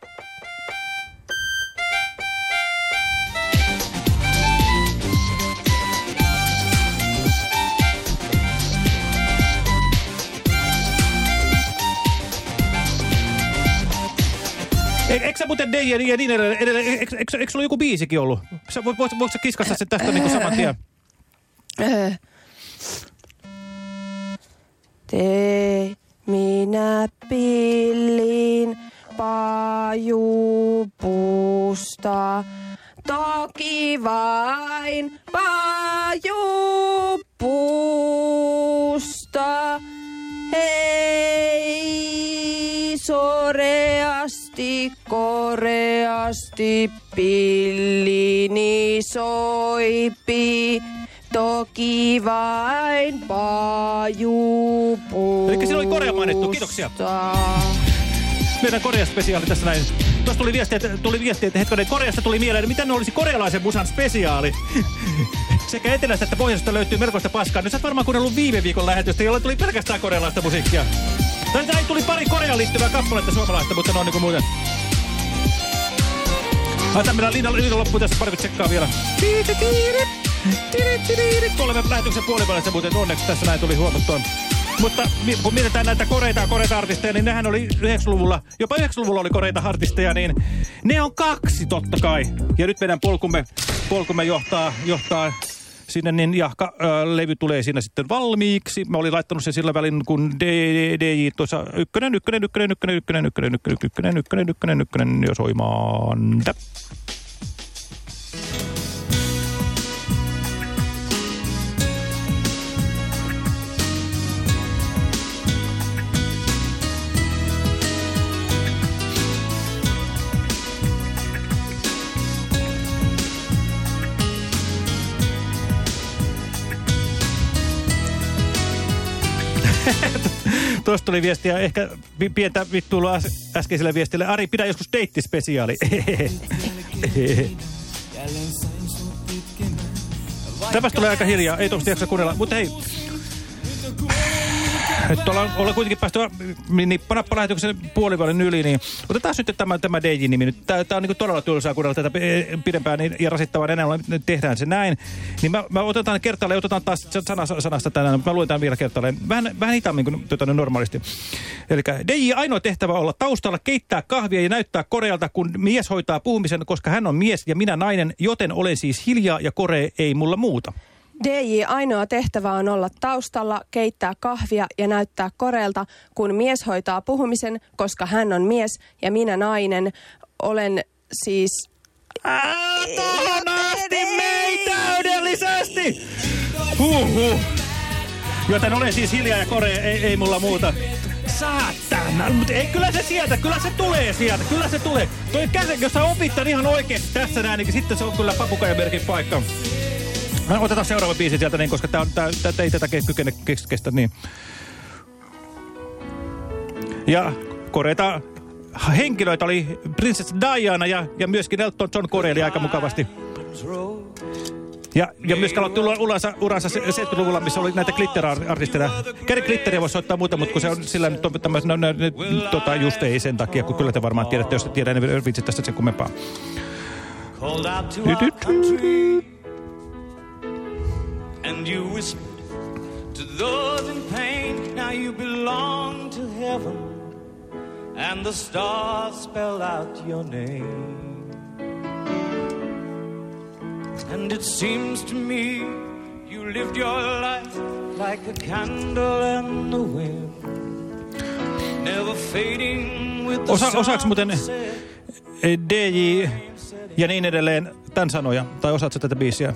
Muuten DJ ja niin edelleen, edelleen eikö, eikö, eikö sulla joku biisikin ollut? Sä, voit, voit, voitko sä kiskasta se tästä niin saman tien? Öö. Tee minä pillin pajupusta. Toki vain pajupusta. Hei soreasti, koreasti, pillini soipi. Toki vain paju Elikkä siinä oli Korea mainittu, kiitoksia. Meidän Korea-spesiaali tässä näin. Tuossa tuli viesti, että, tuli viesti, että hetkonen, Koreasta tuli mieleen, mitä ne olisi korealaisen musan spesiaali. Sekä etelästä että pohjoisesta löytyy melkoista paskaa. Nyt sä oot varmaan kuunnellut viime viikon lähetystä, jolla tuli pelkästään korealaista musiikkia. Tai tai tuli pari Koreaan liittyvää kappaletta suomalaista, mutta ne on niinku muuten. Ai tämmöinen linja, linja loppuun tässä pari tsekkaa vielä. Olemme lähetyksen puolivälissä muuten onneksi tässä näin tuli huomattua. Mutta kun mietitään näitä koreita koreita artisteja, niin nehän oli 90-luvulla, jopa 90-luvulla oli koreita artisteja, niin ne on kaksi totta kai. Ja nyt meidän polkumme, polkumme johtaa, johtaa sinne, niin jahka ö, levy tulee siinä sitten valmiiksi. Mä olin laittanut sen sillä välin, kun DJ tuossa ykkönen, ykkönen, ykkönen, ykkönen, ykkönen, ykkönen, ykkönen, ykkönen, ykkönen, ykkönen, ykkönen, jo soimaan. Täp. Tuosta tuli viestiä, ehkä pi- pientä vittuilua äs äskeiselle viestille. Ari, pidä joskus deittispesiaali. Tämästä tulee aika hiljaa, ei tuosta jaksa kuunnella. Mutta hei, nyt ollaan, ollaan kuitenkin päästy nippanappalähetyksen puolivälin yli, niin otetaan nyt tämä, tämä DJ-nimi. Tämä, tämä on niin todella tylsää kuunnella tätä eh, pidempään niin- ja rasittavaa enää, nyt tehdään se näin. Niin mä, mä otetaan kertaalleen, otetaan taas sana, sanasta tänään, mä luen tämän vielä kertaalleen. Vähän, vähän hitaammin kuin tuota, normaalisti. Eli DJ ainoa tehtävä olla taustalla, keittää kahvia ja näyttää korealta, kun mies hoitaa puhumisen, koska hän on mies ja minä nainen, joten olen siis hiljaa ja kore ei mulla muuta. DJ ainoa tehtävä on olla taustalla, keittää kahvia ja näyttää koreelta, kun mies hoitaa puhumisen, koska hän on mies ja minä nainen. Olen siis... Tuohon asti mei täydellisesti! Huhhuh. Joten olen siis hiljaa ja kore, ei, ei mulla muuta. Saatana, mutta ei, kyllä se sieltä, kyllä se tulee sieltä, kyllä se tulee. Toi käsi, jos sä opit tän ihan oikeesti tässä näin, niin sitten se on kyllä papukajamerkin paikka. No, otetaan seuraava biisi sieltä, niin, koska on, tää, ei tätä kykene kes- kestä niin. Ja koreita henkilöitä oli Princess Diana ja, ja myöskin Elton John koreili aika mukavasti. Ja, ja myöskin aloitti uransa, uransa se- 70-luvulla, missä oli näitä glitter-artisteja. Gary Glitteria voisi soittaa muuta, mutta kun se on sillä nyt on tämmöisen, no, no, no, tota, just ei sen takia, kun kyllä te varmaan tiedätte, jos te tiedä, niin vitsi tästä sen kummempaa. Called out to and you whispered to those in pain. Now you belong to heaven, and the stars spell out your name. And it seems to me you lived your life like a candle in the wind, never fading with the Osa, osaaks muuten eh, DJ ja niin edelleen tämän sanoja? Tai osaatko tätä biisiä?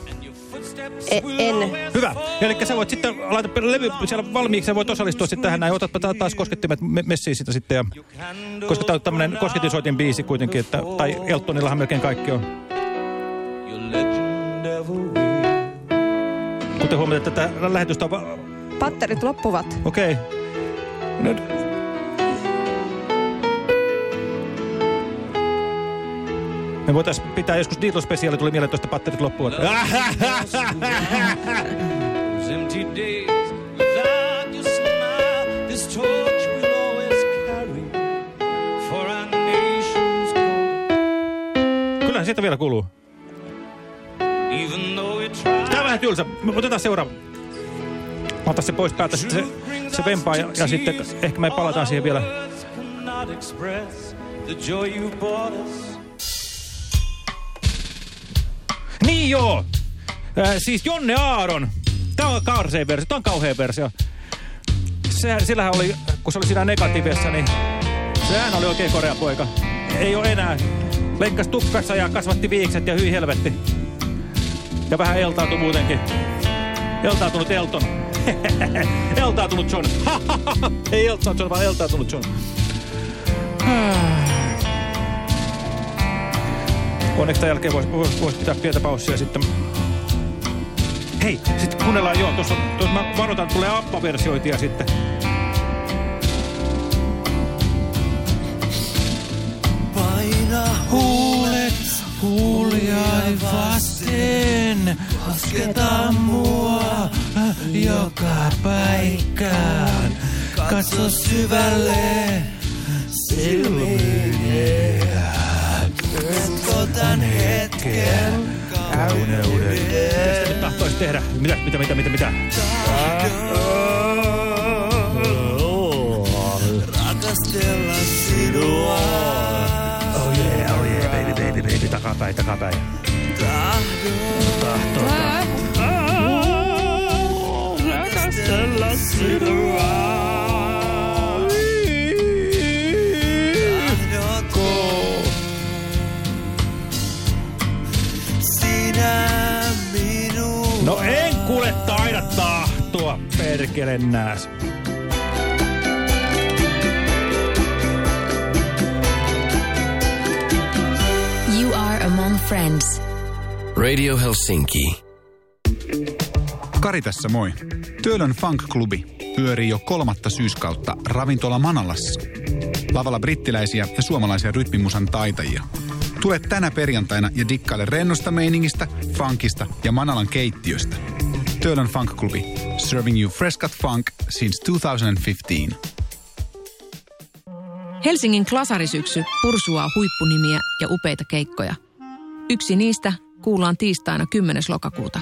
E- en. Hyvä. Eli sä voit sitten laita levy siellä valmiiksi, sä voit osallistua sitten tähän näin. Otatpa ta- taas koskettimet me messiin sitä sitten. Ja, koska tää on tämmönen kosketinsoitin biisi kuitenkin, että, tai Eltonillahan melkein kaikki on. Kuten huomioon, että tätä lähetystä on... Patterit loppuvat. Okei. Nyt. Me voitais pitää joskus Beatles-spesiaali, tuli mieleen tuosta patterit loppuun. Those empty days without your smile, this torch we'll always carry for our nation's cause. Kyllähän siitä vielä kuuluu. Even though Tää on vähän tylsä. Me Otetaan seuraava. Mä otan se pois päältä, sitten se, se vempaa ja, ja sitten ehkä me palataan siihen vielä. the joy you brought us. Niin joo! Äh, siis Jonne Aaron. Tää on karseen versio, tää on kauhea versio. Se, sillähän oli, kun se oli siinä negatiivissa, niin sehän oli oikein korea poika. Ei ole enää. Lenkkas tukkassa ja kasvatti viikset ja hyi helvetti. Ja vähän eltaantui muutenkin. Eltaantunut Elton. Eltaantunut John. Ei Elton John, vaan eltaantunut John. Onneksi tämän jälkeen voisi vois, vois pitää pientä paussia sitten. Hei, sitten kuunnellaan joo, tuossa, tuossa mä varoitan, että tulee appaversiointia sitten. Paina huulet huuliai vasten. Kosketa mua joka paikkaan. Katso syvälle silmiin. Otan hetken kauneuden. Mitä sitä nyt tahtoisi tehdä? Mitä, mitä, mitä, mitä, mitä? Rakastella sinua. Oh yeah, oh yeah, baby, baby, baby, takapäin, takapäin. Tahto, tahto. Rakastella sinua. Tahtoa, perkele nääs. You are among friends. Radio Helsinki. Kari tässä moi. Töölön Funk-klubi pyörii jo kolmatta syyskautta ravintola Manalassa. Lavalla brittiläisiä ja suomalaisia rytmimusan taitajia. Tule tänä perjantaina ja dikkaile rennosta meiningistä, funkista ja Manalan keittiöstä. Töölön Funk-klubi. Serving you fresh cut funk since 2015. Helsingin klasarisyksy pursuaa huippunimiä ja upeita keikkoja. Yksi niistä kuullaan tiistaina 10. lokakuuta.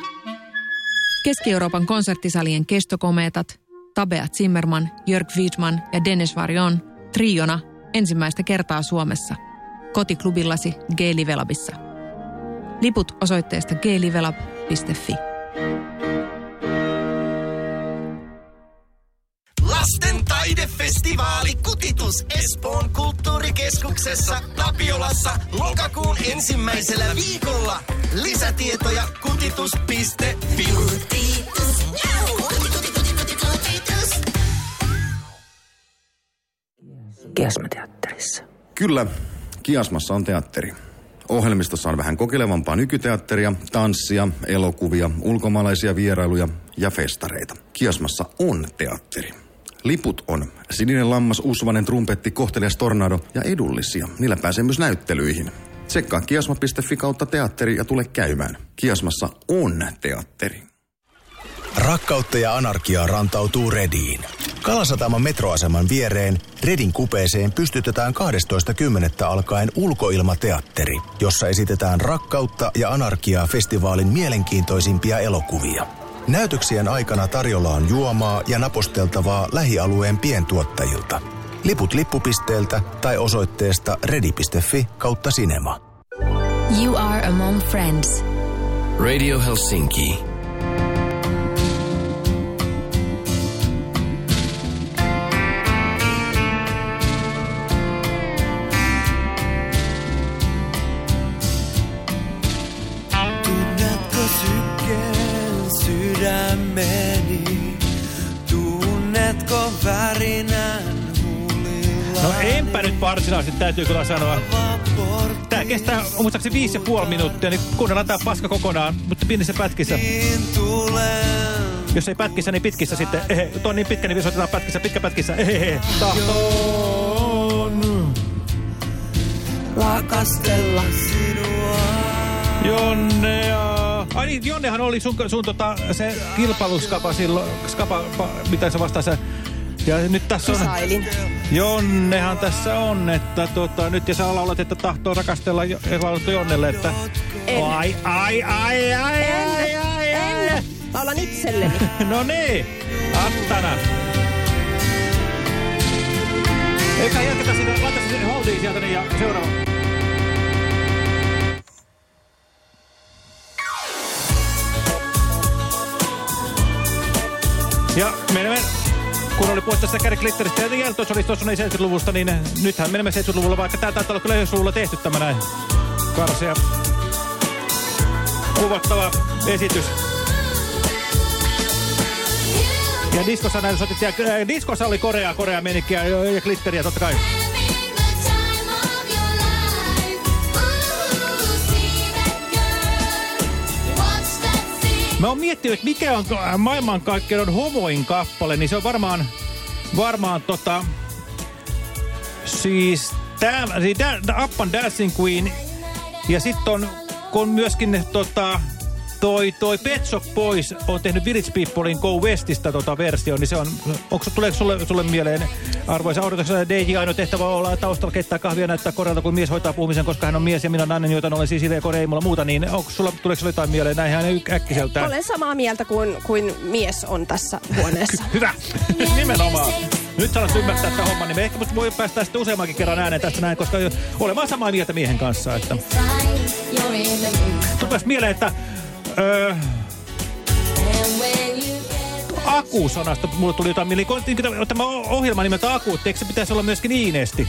Keski-Euroopan konserttisalien kestokomeetat, Tabea Zimmerman, Jörg Wiedman ja Dennis Varion triona ensimmäistä kertaa Suomessa. Kotiklubillasi G-Livelabissa. Liput osoitteesta glivelab.fi. taidefestivaali Kutitus Espoon kulttuurikeskuksessa Tapiolassa lokakuun ensimmäisellä viikolla. Lisätietoja kutitus.fi. Kiasmateatterissa. Kyllä, Kiasmassa on teatteri. Ohjelmistossa on vähän kokeilevampaa nykyteatteria, tanssia, elokuvia, ulkomaalaisia vierailuja ja festareita. Kiasmassa on teatteri. Liput on sininen lammas, usvanen trumpetti, kohtelias tornado ja edullisia. Niillä pääsee myös näyttelyihin. Tsekkaa kiasma.fi kautta teatteri ja tule käymään. Kiasmassa on teatteri. Rakkautta ja anarkiaa rantautuu Rediin. Kalasataman metroaseman viereen Redin kupeeseen pystytetään 12.10. alkaen ulkoilmateatteri, jossa esitetään rakkautta ja anarkiaa festivaalin mielenkiintoisimpia elokuvia. Näytöksien aikana tarjolla on juomaa ja naposteltavaa lähialueen pientuottajilta. Liput lippupisteeltä tai osoitteesta redi.fi kautta sinema. You are among friends. Radio Helsinki. Varsinaisesti, täytyy kyllä sanoa. Tää kestää muistaakseni viisi ja puoli minuuttia, niin kuunnellaan tää paska kokonaan, mutta pienissä pätkissä. Jos ei pätkissä, niin pitkissä sitten. Ehe, tuo on niin pitkä, niin soitetaan pätkissä, pitkä pätkissä. Ehe, tahtoon. Rakastella sinua. Jonnea. Ai niin, Jonnehan oli sun, sun tota, se kilpailuskapa silloin, skapa, pa, mitä se vastaa se. Ja nyt tässä on... Kisailin. Jonnehan tässä on, että tota, nyt ja sä laulat, että tahtoo rakastella jo- Jonnelle, että... En. Ai, ai, ai, ai, En. ai, ai, ai. En. Laulan itselleni. No niin, Attana. Eikä jatketa sitä, laita se holdiin sieltä niin ja seuraava. Ja menemme, kun oli puhuttu tästä Gary Glitteristä ja Jeltos oli tuossa 70-luvusta, niin nythän menemme 70-luvulla, vaikka tää taitaa olla kyllä 90-luvulla tehty tämä näin karsea kuvattava esitys. Ja diskossa näin soitettiin, ja äh, diskossa oli Korea, Korea menikkiä ja, ja glitteriä totta kai. Mä oon miettinyt, että mikä on maailmankaikkeuden homoin kappale, niin se on varmaan, varmaan tota, siis tää, siis da, Up and Dancing Queen, ja sitten on, kun myöskin tota, toi, toi Pet Shop Boys on tehnyt Village Peoplein Go Westistä tota versio, niin se on, onko, tuleeko sulle, sulle mieleen, arvoisa odotuksena, DJ ainoa tehtävä on olla taustalla keittää kahvia näyttää korjalta, kun mies hoitaa puhumisen, koska hän on mies ja minä olen nainen, joten olen siis Ilja Kore, ei mulla muuta, niin onko sulla, tuleeko sulle jotain mieleen, näinhän ne äkkiseltään. Olen samaa mieltä kuin, kuin mies on tässä huoneessa. Hyvä, nimenomaan. Nyt sä ymmärtää tämän homman, niin me ehkä voi päästä sitten useammankin kerran ääneen tästä näin, koska olemaan samaa mieltä miehen kanssa. Että... Tupas mieleen, että Öö, Aku-sanasta mulle tuli jotain mieli. Tämä ohjelma nimeltä Akuutti, eikö se pitäisi olla myöskin Iinesti?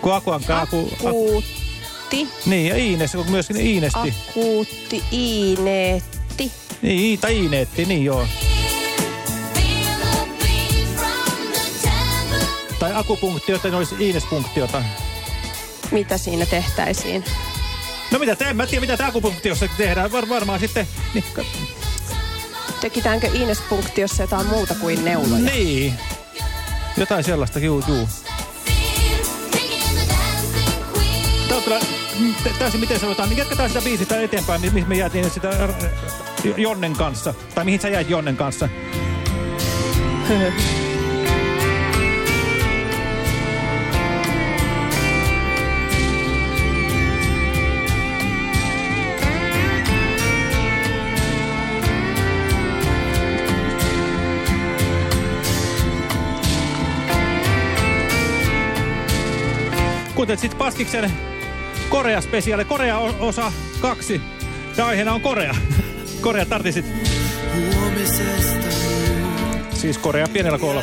Kun Aku on Aku... Akuutti. Niin, ja Iines, kun myöskin Iinesti. Akuutti, Iineetti. Niin, tai Iineetti, niin joo. Tai akupunktiota, niin olisi Iines-punktiota. Mitä siinä tehtäisiin? No mitä, en mä tiedä mitä tämä akupunktiossa tehdään. Var, varmaan sitten... Niin, Tekitäänkö Ines-punktiossa jotain muuta kuin neuloja? Niin. Jotain sellaista, juu, juu. Tämä on kyllä täysin miten sanotaan. Jatketaan sitä biisistä eteenpäin, mihin me jäätiin sitä Jonnen kanssa. Tai mihin sä jäit Jonnen kanssa. Kuuntelet sitten Paskiksen Korea-spesiaali, Korea-osa kaksi. Ja aiheena on Korea. Korea tartisit. Siis Korea pienellä koolla.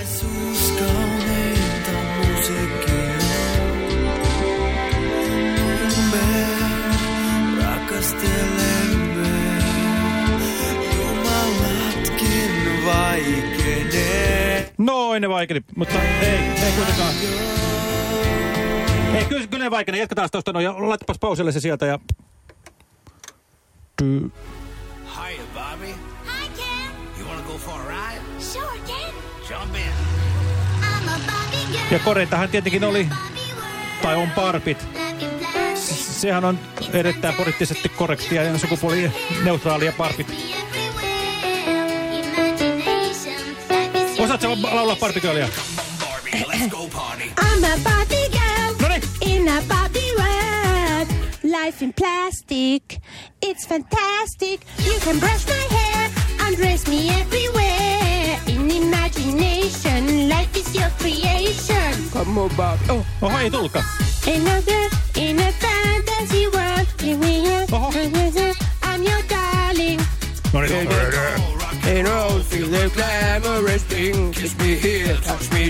Noin ne vaikeni, mutta ei, ei kuitenkaan. Ei, kyllä, kyllä ne vaikeni. Jatketaan tuosta noin ja laitapas pauselle se sieltä ja... Ty... Hiya, Bobby. Hi, Ken. You wanna go for a ride? Sure, Ken. Jump in. I'm a Bobby girl. Ja Koreitahan tietenkin oli, tai on parpit. Sehän on erittäin poliittisesti korrektia ja sukupuolineutraalia parpit. Osaatko laulaa parpiköliä? I'm a Barbie girl in a Barbie world. Life in plastic, it's fantastic. You can brush my hair, undress me everywhere. In imagination, life is your creation. Come on, Barbie. Oh, oho, ei tulka. Another in a fantasy world. We are. Uh-huh. I'm your darling. No niin, And all feel the glamorous thing. Kiss me here, touch me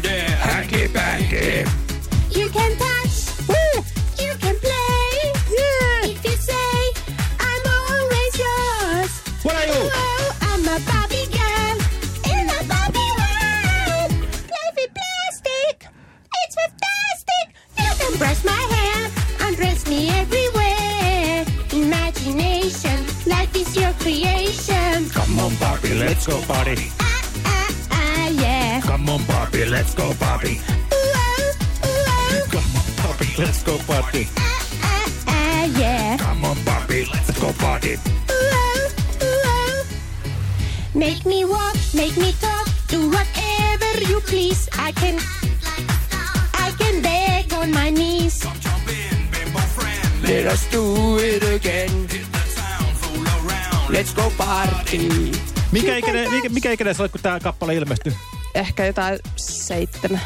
party. Mikä ikäinen, mikä, mikä ikäinen sä olet, kun tää kappale ilmestyi? Ehkä jotain seitsemän.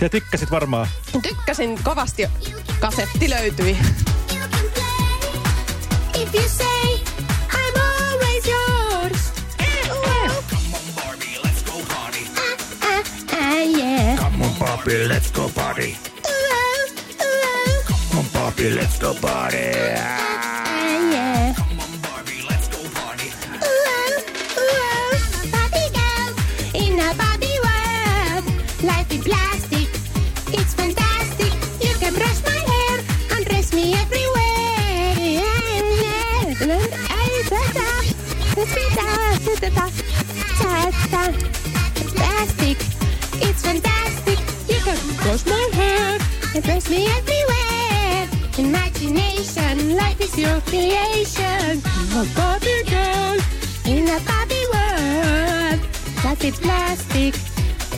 Ja tykkäsit varmaan. Tykkäsin kovasti. Kasetti löytyi. If you say, I'm always yours. Ah, yeah. Come on, Bobby, let's go party. Come on, Bobby, let's go party. Me everywhere. Imagination, life is your creation. I'm a Barbie girl in a Barbie world. Plastic, plastic,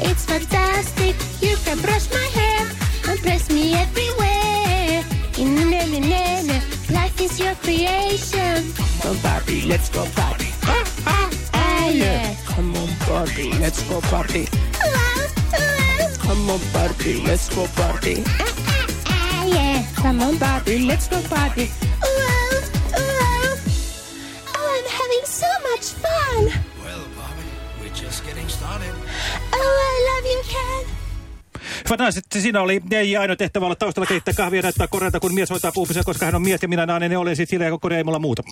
it's fantastic. You can brush my hair and press me everywhere. In ne ne, life is your creation. Come on, Barbie, let's go party. Ah, ah, ah, yeah. Come on, Barbie, let's go party. Come on, Barbie, let's go party. Come on, Barbie, let's go party. Ooh, ooh. Oh, I'm having so much fun. Well, Bobby, we're just getting started. Oh, I love you, Ken. Hyvät naiset, siinä oli DJ ainoa tehtävä olla taustalla keittää kahvia ja näyttää korealta, kun mies hoitaa puupisia, koska hän on mies ja minä nainen, ja olen sitten hiljaa, kun Korea ei mulla muuta.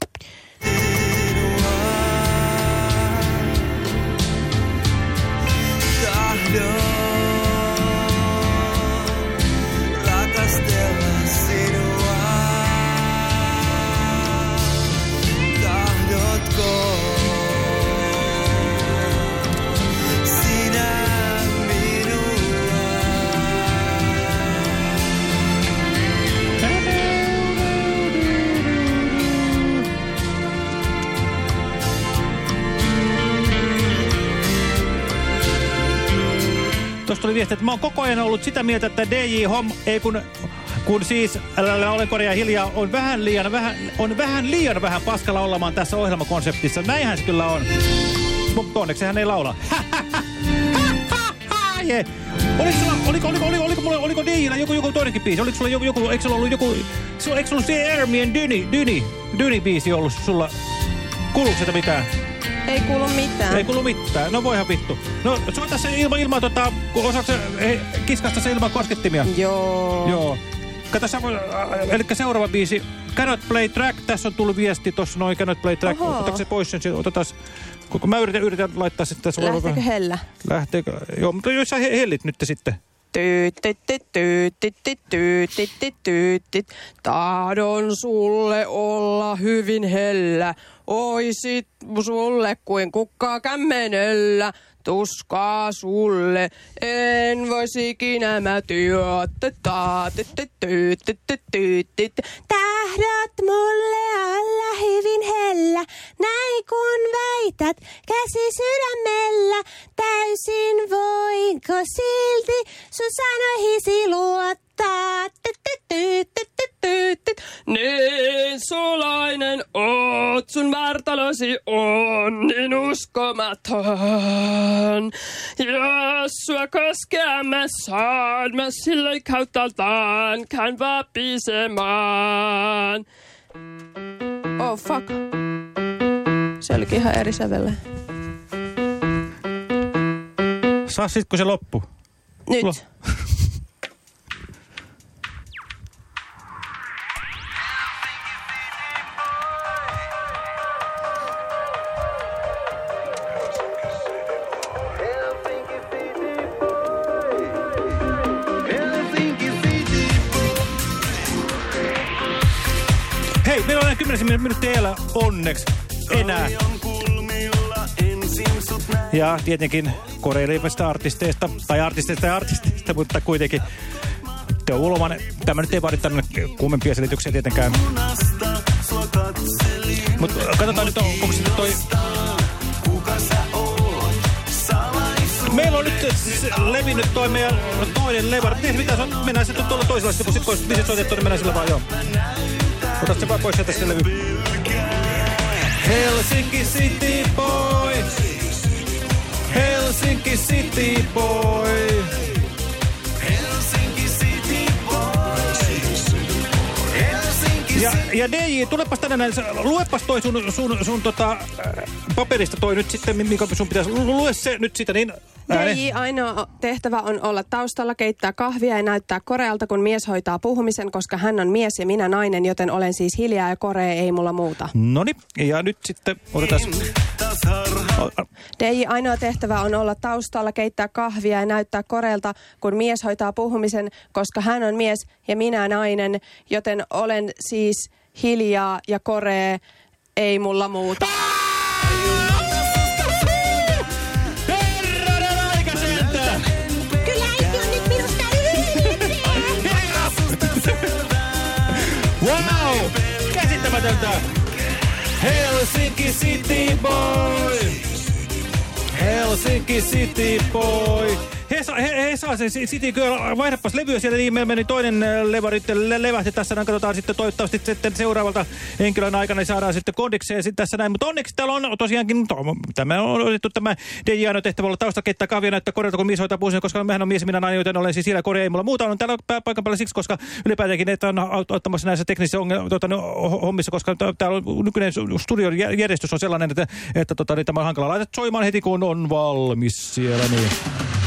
Viesti, että mä oon koko ajan ollut sitä mieltä, että DJ Hom ei kun, kun siis älä olen Korea hiljaa, on vähän liian vähän, on vähän liian vähän paskalla olemaan tässä ohjelmakonseptissa. Näinhän se kyllä on. Mutta onneksi hän ei laula. Oliko sulla, oliko, oliko, oliko, oliko, mulla, oliko joku, joku toinenkin biisi? Oliko sulla joku, joku eikö sulla ollut joku, eikö sulla ollut se Airmien Dyni, Dyni, Dyni biisi ollut sulla? Kuuluuko sitä mitään? Ei kuulu mitään. Ei kuulu mitään. No voihan vittu. No soita se ilman, ilman tota, osaako kiskasta se ilman koskettimia? Joo. Joo. Kato, äh, eli seuraava biisi. Cannot play track. Tässä on tullut viesti tuossa noin cannot play track. Oho. Otatko se pois sen? se- Otetaan, kun mä yritän, yritän laittaa sitten tässä. Lähteekö hellä? Lähteekö? Joo, mutta jos sä he- hellit nyt sitten. Tahdon sulle olla hyvin hellä. Oisit sulle kuin kukkaa kämmenellä. Tuskaa sulle, en voisi ikinä mä Tahdot mulle olla hyvin hellä, näin kun väität, käsi sydämellä. Täysin voinko silti sun sanoihisi luottaa? Niin sulainen oot, sun vartalosi on niin uskomaton. Jos sua koskea mä saan, mä sille kautaltaan käyn vapisemaan. Oh fuck. Se olikin ihan eri sävelle. Saa sit kun se loppu. Nyt. Lo- Hei, meillä on enää 10 min- minuuttia vielä onneksi. Enää. Ja tietenkin korealaisista artisteista, tai artisteista ja artisteista, mutta kuitenkin Teo Ulomanen. Tämä nyt ei vaadi tänne kummempia selityksiä tietenkään. Mutta katsotaan nyt, on- onko sitten toi... Meillä on nyt levinnyt toi meidän toinen levar. Mitä se on? Mennään sitten tuolla toisella sivulla. Sitten kun biisit soitettu, niin mennään sillä vaan, joo. Ota se vaan pois sieltä se levy. Helsinki City Boy. Helsinki City Boy. Ja, ja DJ, tulepas tänne näin, luepas toi sun, sun, sun tota, äh, paperista toi nyt sitten, mikä sun pitäisi, lu- lue se nyt sitä niin ääne. DJ ainoa tehtävä on olla taustalla, keittää kahvia ja näyttää korealta, kun mies hoitaa puhumisen, koska hän on mies ja minä nainen, joten olen siis hiljaa ja korea ei mulla muuta. Noni, ja nyt sitten otetaan... DJ ainoa tehtävä on olla taustalla, keittää kahvia ja näyttää korealta, kun mies hoitaa puhumisen, koska hän on mies ja minä nainen, joten olen siis hiljaa ja koree, ei mulla muuta. Wow! Käsittämätöntä! Helsinki City Boy! Helsinki City Boy! Hesa, he, Hesa se City Girl, vaihdapas levyä sieltä, niin meillä meni toinen äh, levari le, levähti tässä, näin katsotaan sitten toivottavasti sitten seuraavalta henkilön aikana niin saadaan sitten kondikseen sitten tässä näin, mutta onneksi täällä on tosiaankin, to, tämä on otettu tämä DJ Aino tehtävä olla taustakettä kahvia näyttää korjata, kun mies hoitaa koska mehän on mies, minä nainen, joten olen siis siellä korjaa, ei mulla muuta on täällä paikan päällä siksi, koska ylipäätäänkin että on ottamassa näissä teknisissä ongelmissa, tuota, no, hommissa, koska täällä on nykyinen studion jär- järjestys on sellainen, että, että tota, niin tämä on hankala. Laittaa soimaan heti, kun on valmis siellä, niin.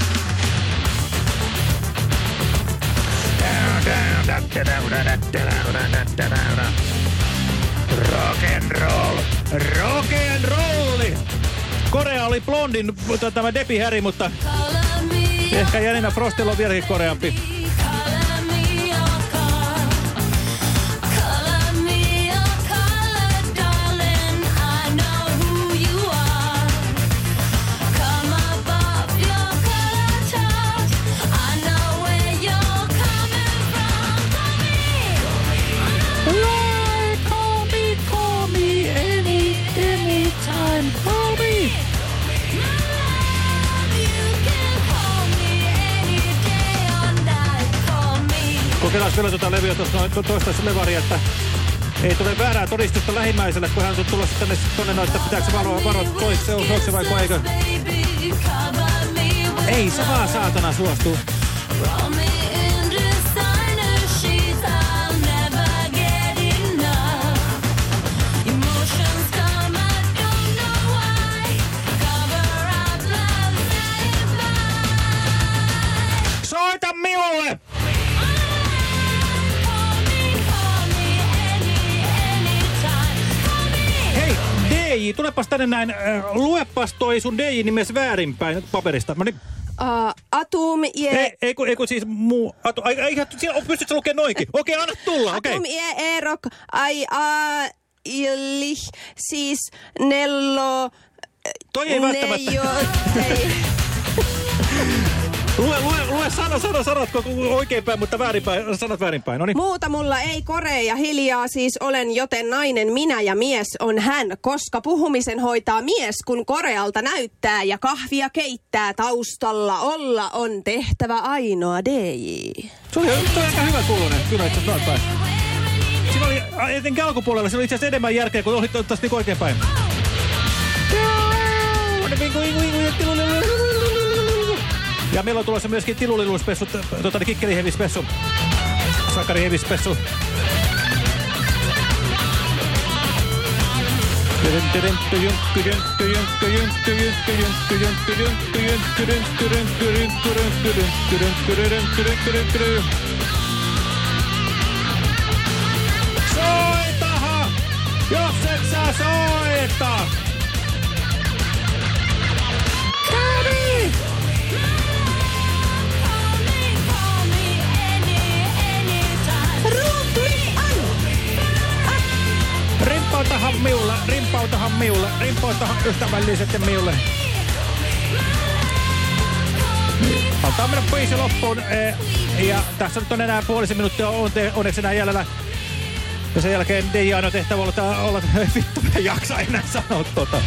Rock and roll, rock and rolli. Korea oli blondin tämä Depi Harry, mutta ehkä Janina Frostilla on vieläkin koreampi. Kokeillaan vielä tuota levyä tuosta noin to- toistaiseksi levaria, että ei tule väärää todistusta lähimmäiselle, kun hän on tulossa tänne tonne noin, että pitääkö varoa, varoa toiksi, se on se vai eikö? Ei se vaan saatana suostu. Soita minulle! DJ, tulepas tänne näin. Äh, luepas toi sun DJ-nimes väärinpäin paperista. Mä nyt... Uh, atum je... Ei, ei, kun, ei kun siis muu... Atu, ai, ai, siellä, pystytkö sä lukemaan noinkin? Okei, anna tulla, okei. Atum je erok ai a ilih siis nello... Toi ei välttämättä. Nejo, ei. Lue, lue, lue sano, sano, sanotko oikeinpäin, mutta väärinpäin, sanot väärinpäin. No niin. Muuta mulla ei kore ja hiljaa siis olen, joten nainen minä ja mies on hän, koska puhumisen hoitaa mies, kun korealta näyttää ja kahvia keittää taustalla. Olla on tehtävä ainoa DJ. Se oli, se oli aika hyvä kuulunen, kyllä itse asiassa päin. Siinä oli, etenkin alkupuolella, se oli itse asiassa enemmän järkeä, kun ohit taas niin oikeinpäin. Ja meillä on tulossa myöskin tiluliluspessu, tuota, kikkelihevispessu, sakarihevispessu. Soitaha! Jos et sä soita! Rimpautahan miulle, rimpautahan miulle, rimpautahan ystävällisesti miulle. Antaa mennä biisi loppuun. eh, Ja tässä nyt on enää puolisen minuuttia on onneksi enää jäljellä. Ja sen jälkeen DJ ainoa tehtävä olla, olla vittu, mä en jaksa enää sanoa tota.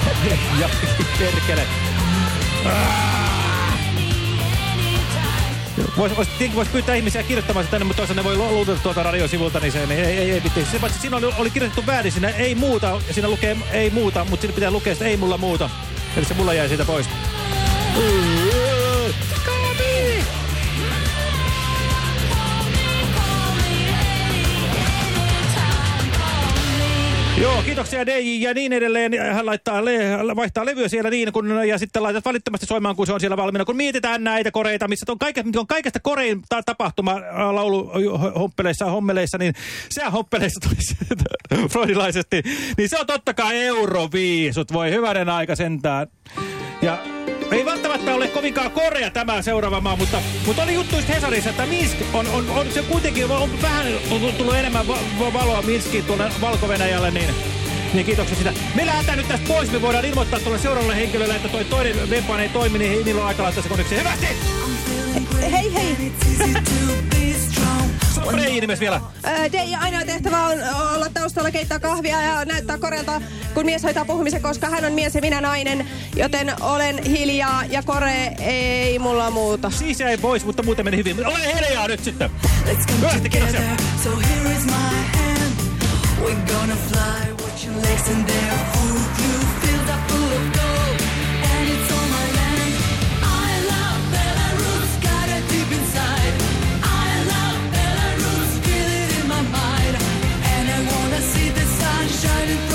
ja perkele. Vois, vois, voisi pyytää ihmisiä kirjoittamaan sitä tänne, mutta toisaalta ne voi lu- luutata tuolta radiosivulta, niin se ei, ei, ei, ei vitti. Se paitsi siinä oli, oli kirjoitettu väärin, siinä ei muuta, siinä lukee ei muuta, mutta siinä pitää lukea sitä ei mulla muuta. Eli se mulla jäi siitä pois. Kami! Joo, kiitoksia DJ ja niin edelleen. Hän laittaa le vaihtaa levyä siellä niin, kun, ja sitten laitat välittömästi soimaan, kun se on siellä valmiina. Kun mietitään näitä koreita, missä on, kaikesta, on kaikesta korein ta tapahtuma ä, laulu hoppeleissa ja hommeleissa, niin se hoppeleissa tulisi freudilaisesti. Niin se on totta kai Euroviisut, voi hyvänen aika sentään. Ja ei välttämättä ole kovinkaan korea tämä seuraava maa, mutta, mutta oli juttu just Hesarissa, että Minsk on, on, on se kuitenkin on vähän on tullut enemmän va va valoa Minskiin tuonne Valko-Venäjälle, niin, niin kiitoksia sitä. Me lähdetään nyt tästä pois, me voidaan ilmoittaa tuolle seuraavalle henkilölle, että toi toinen webpaan ei toimi, niin niillä on aika laittaa se koneksi. Hyvästi! Hei hei! Sano Freijin nimes vielä. Ö, DJ ainoa tehtävä on olla taustalla, keittää kahvia ja näyttää Korealta, kun mies hoitaa puhumisen, koska hän on mies ja minä nainen. Joten olen hiljaa ja Kore ei mulla muuta. Siis jäi pois, mutta muuten meni hyvin. Ole hiljaa nyt sitten. Hyvästi, kiitoksia. So here is my hand. We're gonna fly. Watch your legs and they're full. Shining